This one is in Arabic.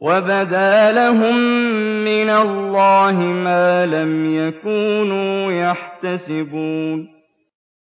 وَبَدَا لَهُم مِّنَ اللَّهِ مَا لَمْ يَكُونُوا يَحْتَسِبُونَ